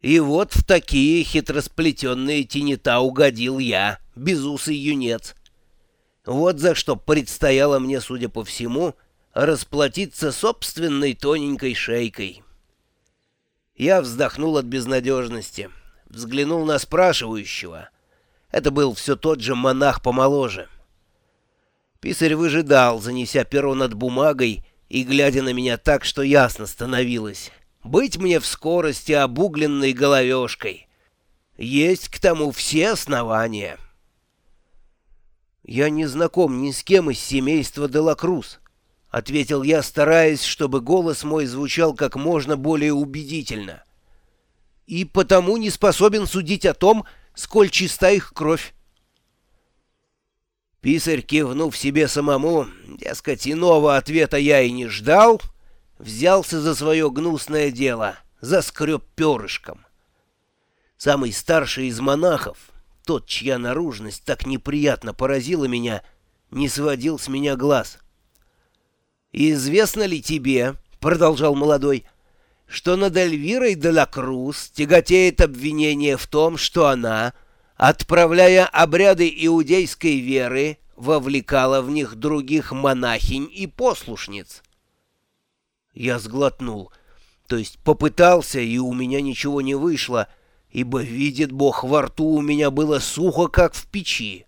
И вот в такие хитросплетенные тенета угодил я, безусый юнец. Вот за что предстояло мне, судя по всему, расплатиться собственной тоненькой шейкой. Я вздохнул от безнадежности, взглянул на спрашивающего. Это был все тот же монах помоложе. Писарь выжидал, занеся перо над бумагой и глядя на меня так, что ясно становилось. Быть мне в скорости обугленной головешкой. Есть к тому все основания. «Я не знаком ни с кем из семейства Делакрус», — ответил я, стараясь, чтобы голос мой звучал как можно более убедительно. «И потому не способен судить о том, сколь чиста их кровь». Писарь, кивнув себе самому, дескать, иного ответа я и не ждал, — взялся за свое гнусное дело, заскреб перышком. Самый старший из монахов, тот, чья наружность так неприятно поразила меня, не сводил с меня глаз. «Известно ли тебе, — продолжал молодой, — что над Эльвирой де ла Круз тяготеет обвинение в том, что она, отправляя обряды иудейской веры, вовлекала в них других монахинь и послушниц?» Я сглотнул. То есть попытался, и у меня ничего не вышло, ибо, видит Бог, во рту у меня было сухо, как в печи.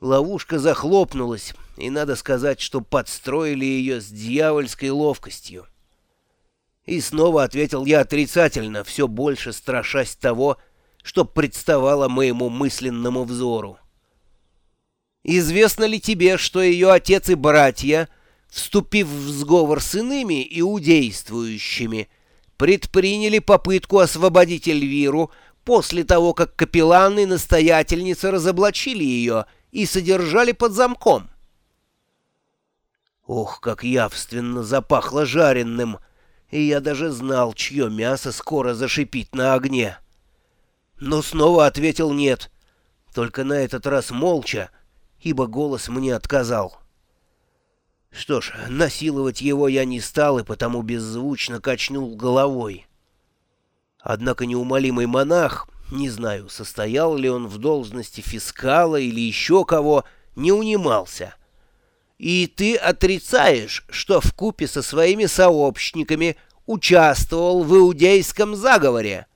Ловушка захлопнулась, и надо сказать, что подстроили ее с дьявольской ловкостью. И снова ответил я отрицательно, все больше страшась того, что представало моему мысленному взору. «Известно ли тебе, что ее отец и братья...» вступив в сговор с иными иудействующими, предприняли попытку освободить Эльвиру после того, как капелланы и настоятельница разоблачили ее и содержали под замком. Ох, как явственно запахло жареным, и я даже знал, чье мясо скоро зашипит на огне. Но снова ответил «нет», только на этот раз молча, ибо голос мне отказал. Что ж, насиловать его я не стал и потому беззвучно качнул головой. Однако неумолимый монах, не знаю, состоял ли он в должности фискала или еще кого, не унимался. И ты отрицаешь, что в купе со своими сообщниками участвовал в иудейском заговоре.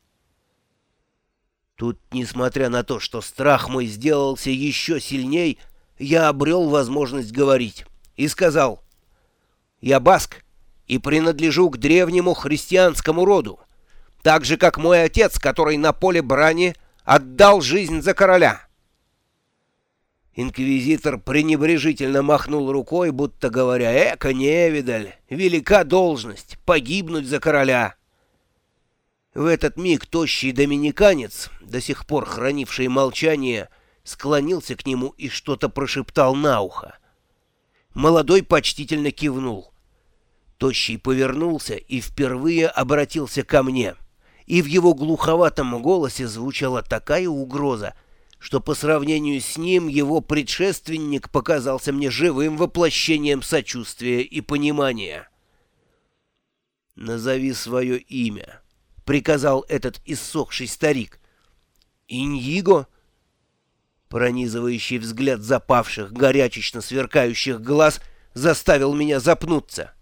Тут, несмотря на то, что страх мой сделался еще сильней, я обрел возможность говорить и сказал, «Я баск и принадлежу к древнему христианскому роду, так же, как мой отец, который на поле брани отдал жизнь за короля». Инквизитор пренебрежительно махнул рукой, будто говоря, «Эка, невидаль, велика должность, погибнуть за короля». В этот миг тощий доминиканец, до сих пор хранивший молчание, склонился к нему и что-то прошептал на ухо. Молодой почтительно кивнул. Тощий повернулся и впервые обратился ко мне. И в его глуховатом голосе звучала такая угроза, что по сравнению с ним его предшественник показался мне живым воплощением сочувствия и понимания. «Назови свое имя», — приказал этот иссохший старик. «Иньиго?» Пронизывающий взгляд запавших, горячечно сверкающих глаз заставил меня запнуться.